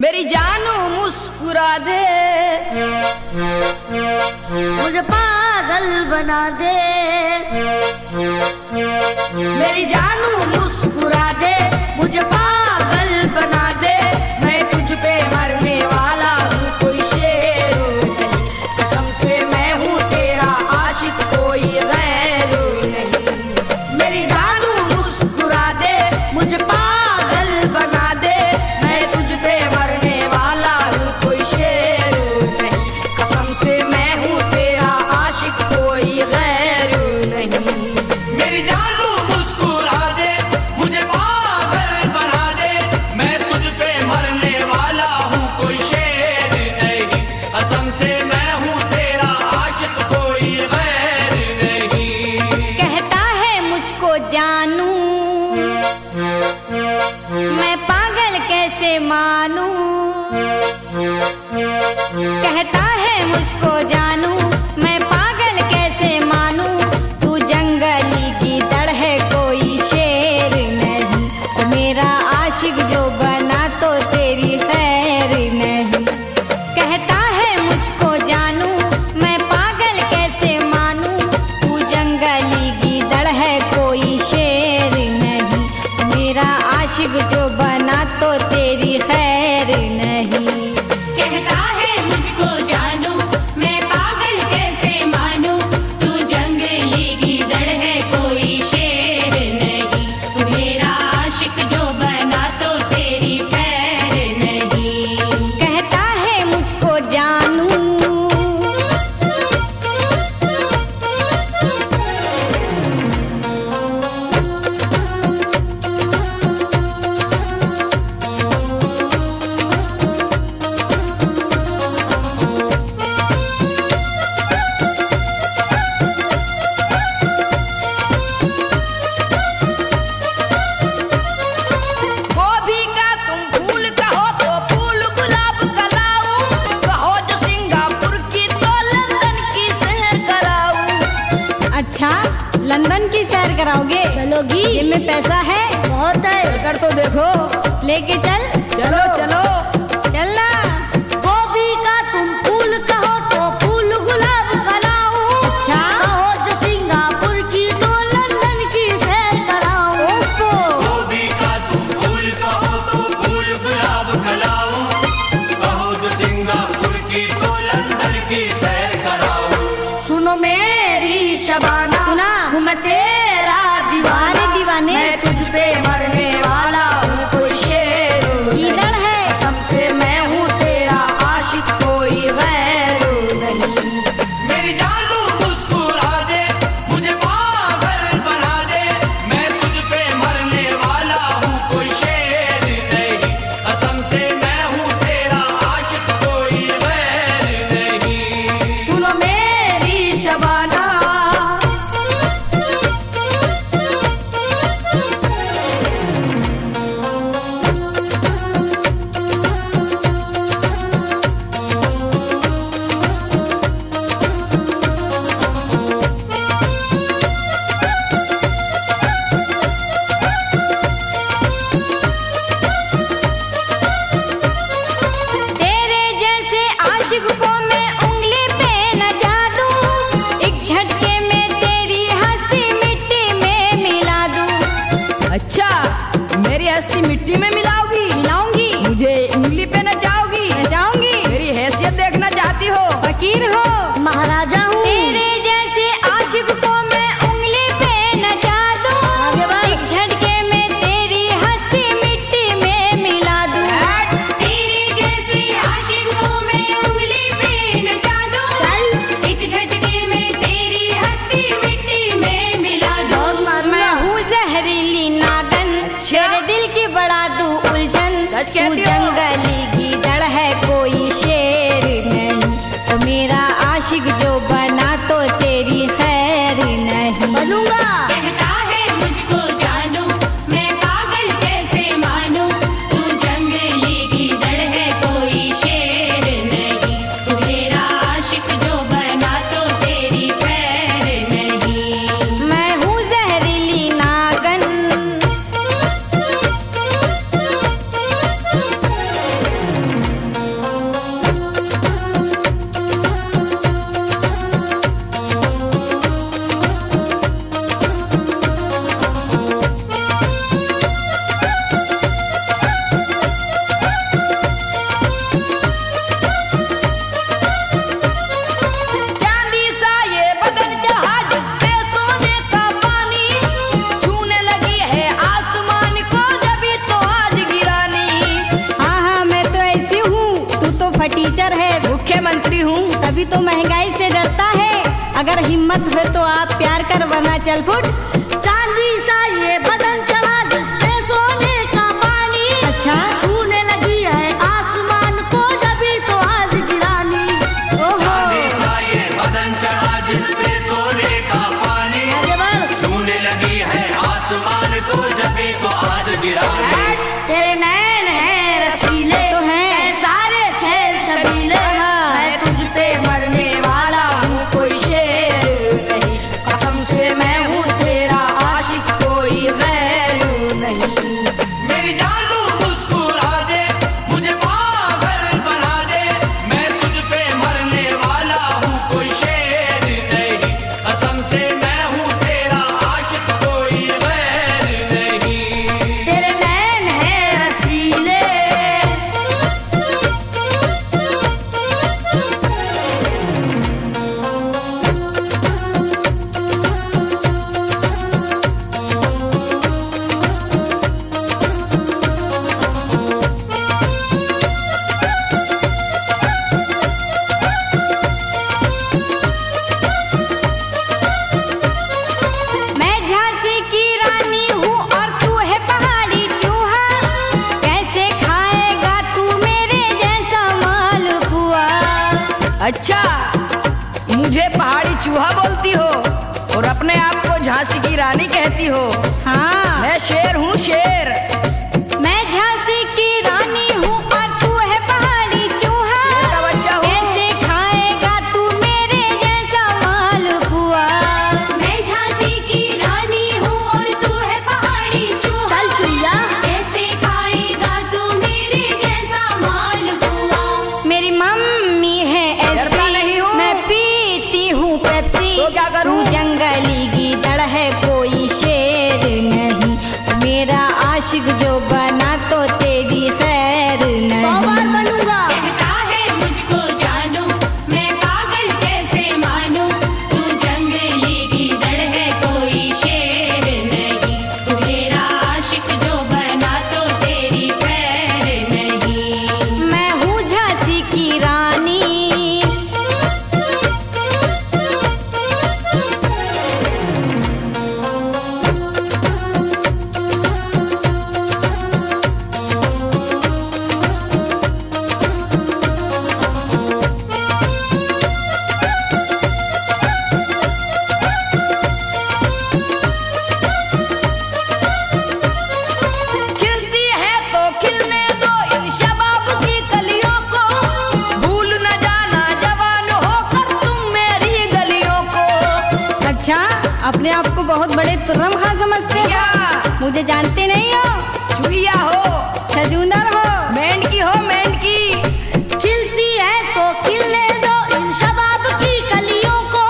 मेरी जानू मुस्कुरा दे। मुझे पागल बना दे। मेरी जानू मुस्कुरा दे। मुझे पागल बना दे। जानू मैं पागल कैसे मानू? कहता है मुझको जानू। मैं She could do Joe जानती हूँ। तभी तो महँगाई से डरता है। अगर हिम्मत हो तो आप प्यार कर वरना चल फुट। चांदी सा ये बदन, चल मुझे जानते नहीं हो। चुहिया हो। छजूंदर हो। मेंढकी हो मेंढकी। खिलती है तो खिलने दो इन शबाब की गलियों को।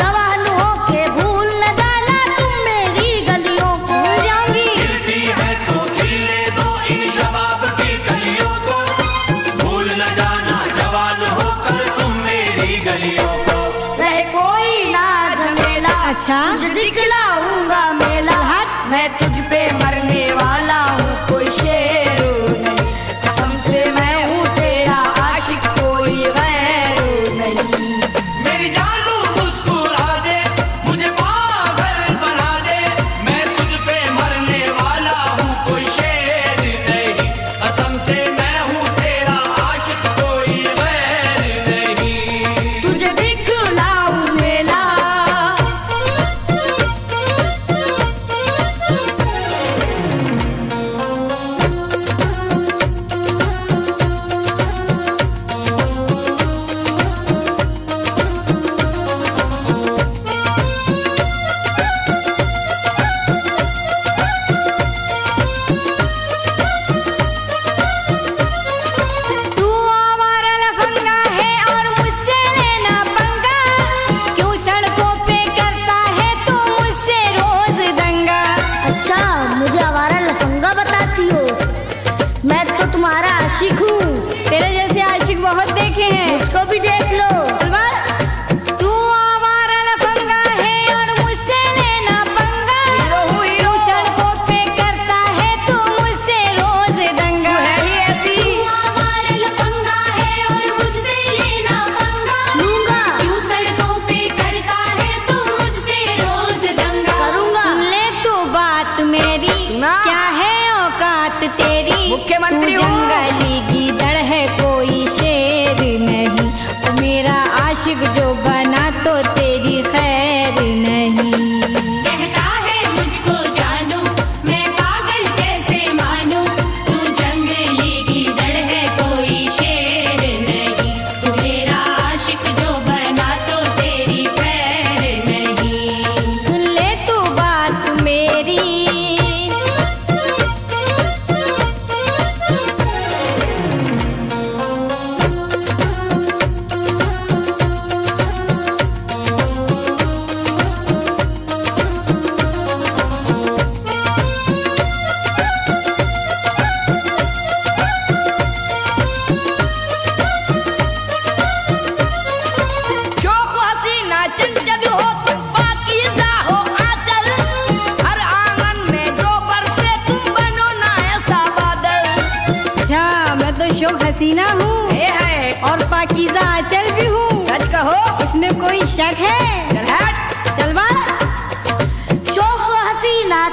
जवान हो के भूल न जाना तुम मेरी गलियों को। जाऊँगी। खिलती है तो खिलने दो इन शबाब की गलियों को। भूल न जाना जवान हो कर तुम मेरी गलियों को। रहे कोई ना झमेला। अच्छा। दिखलाऊँगा मेला। हाँ। मैं तुझ पे मरने वाला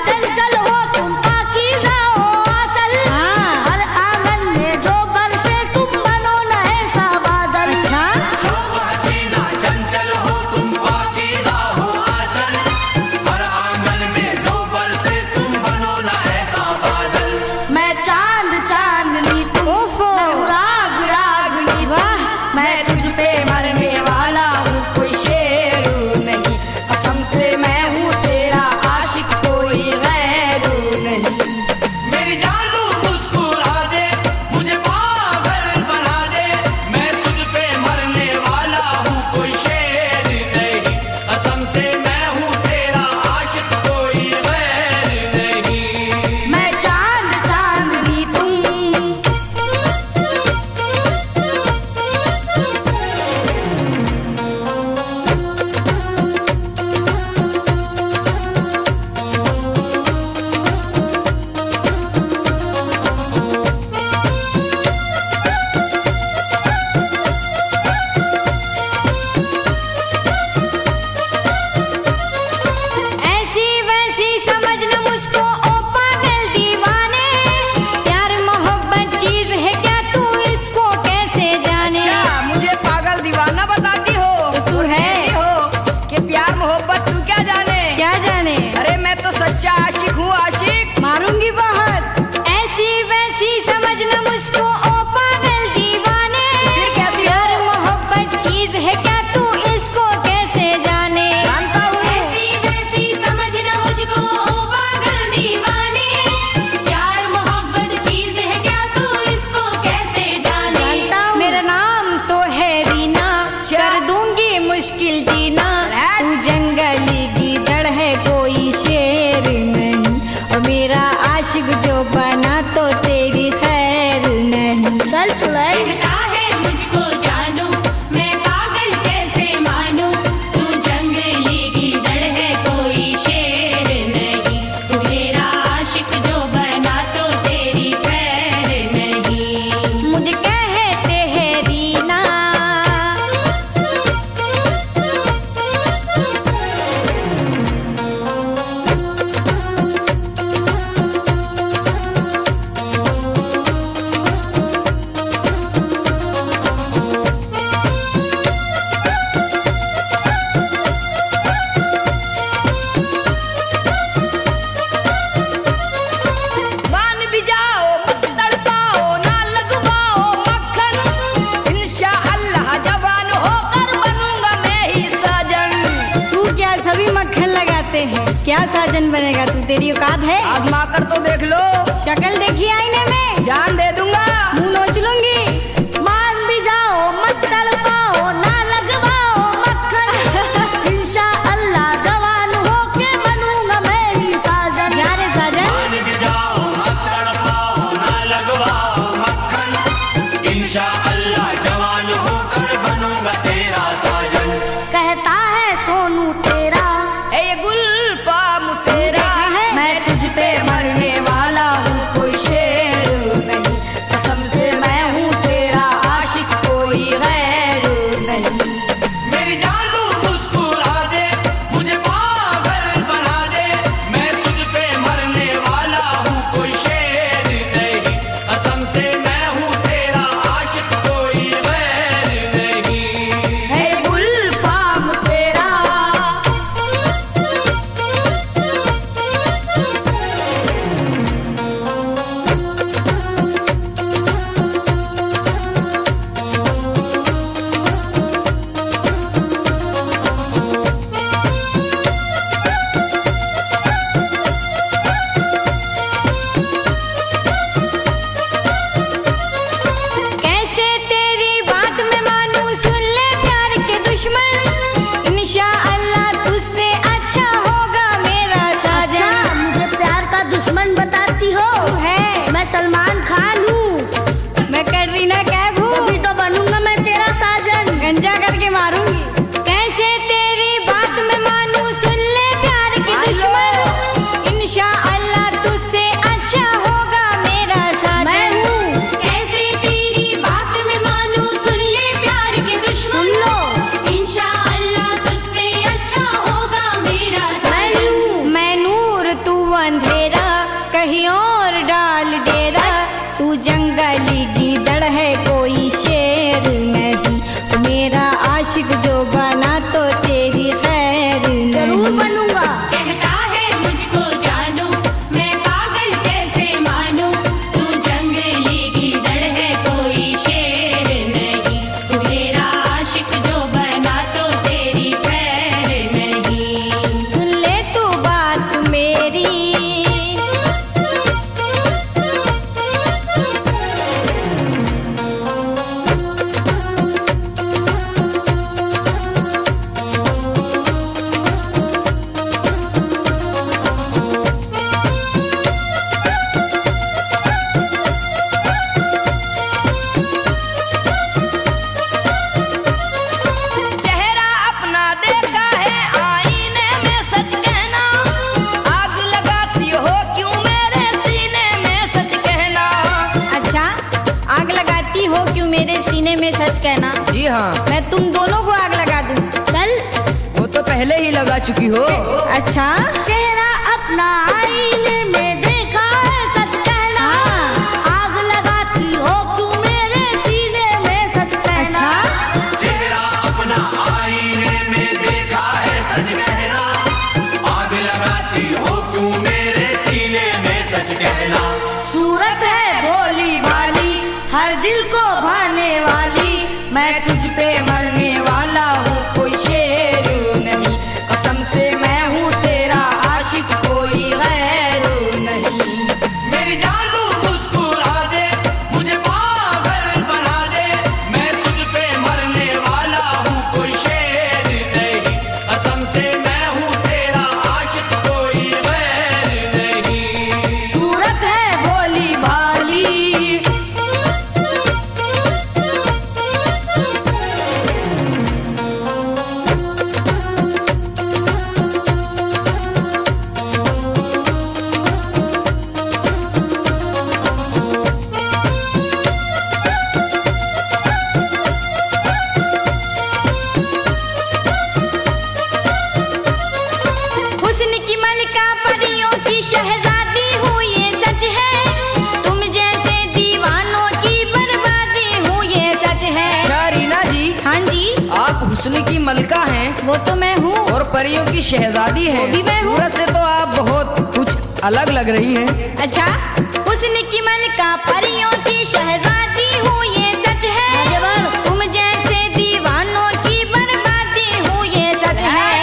चल चलो। क्या साजन बनेगा? तू तेरी औकात है? आजमा कर तो देख लो। शक्ल देखी आईने में? जान दे शहजादी है। भी मैं हूँ। से तो आप बहुत कुछ अलग लग रही है। अच्छा उसने मल का परियों की शहजादी हूँ ये सच है। तुम जैसे दीवानों की बर्बादी हूँ ये सच है।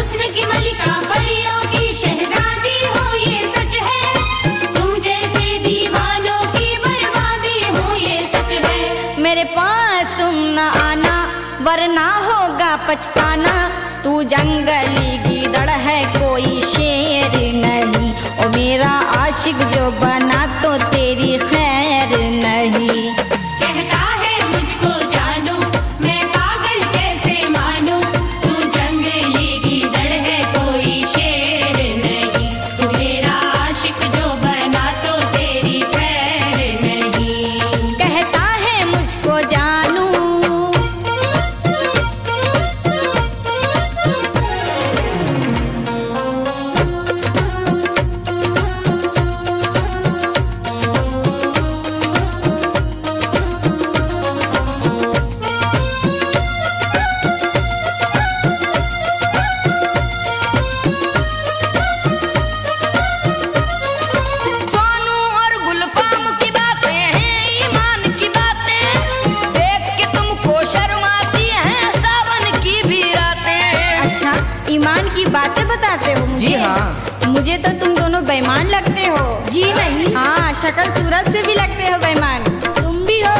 उसने की मलिका परियों की शहजादी हूँ ये सच है। तुम जैसे दीवानों की बर्बादी हूँ ये सच है। मेरे पास तुम न आना वरना होगा पछताना। तू जंगली गिदड़ है, कोई शेर नहीं। ओ मेरा आशिक जो बना तो तेरी खैर चाहते हो मुझे? जी हाँ। मुझे तो तुम दोनों बेईमान लगते हो। जी नहीं। हाँ शक्ल सूरत से भी लगते हो बेईमान। तुम भी हो।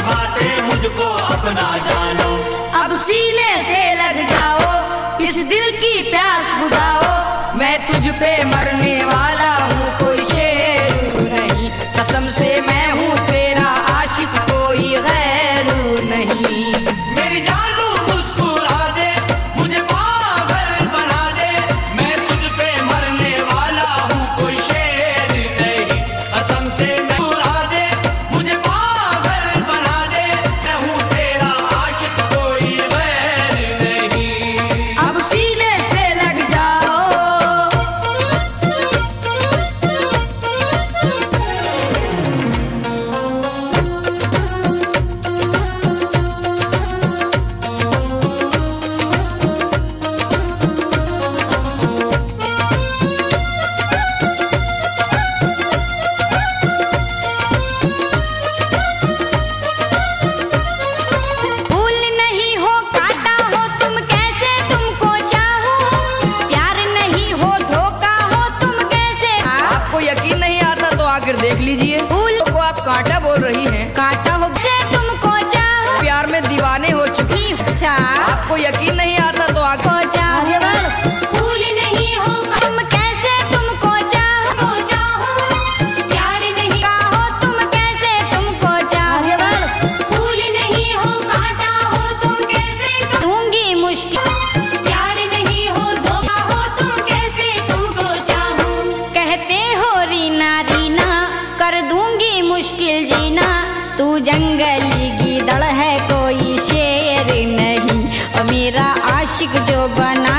बातें मुझको अपना जानो। अब सीने से लग जाओ, इस दिल की प्यास बुझाओ। मैं तुझ पे मरने वाला हूँ, कोई शेर नहीं। कसम से मैं हूँ तेरा आशिक, कोई गैर नहीं। Coyaquín आशिक जो बना